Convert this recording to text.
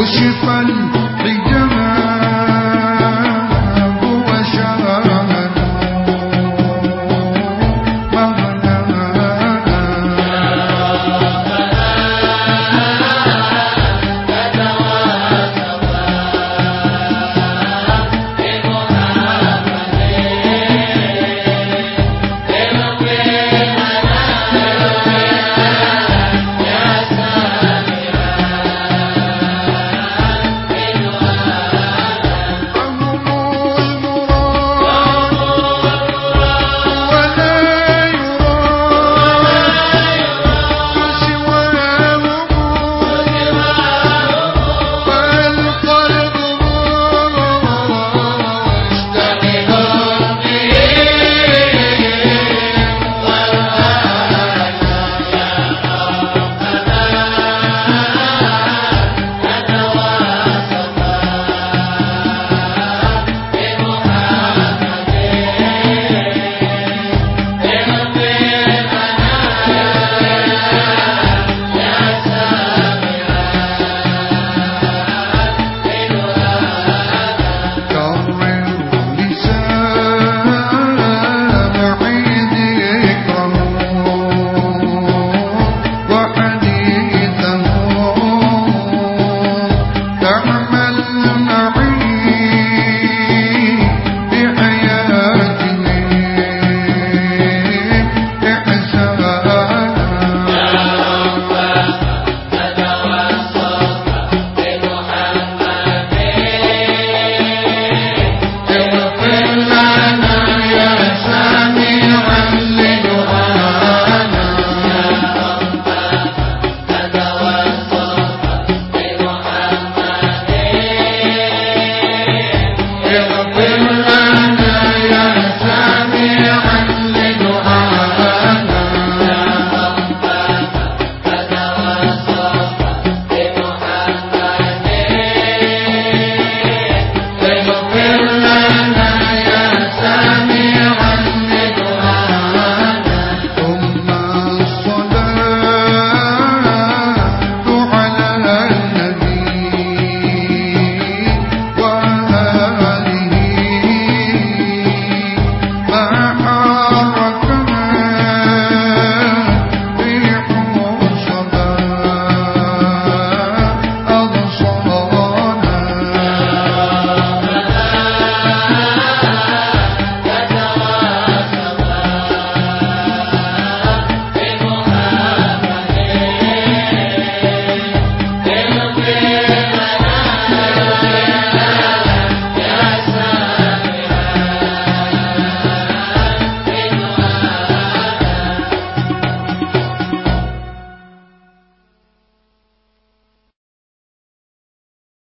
我喜欢你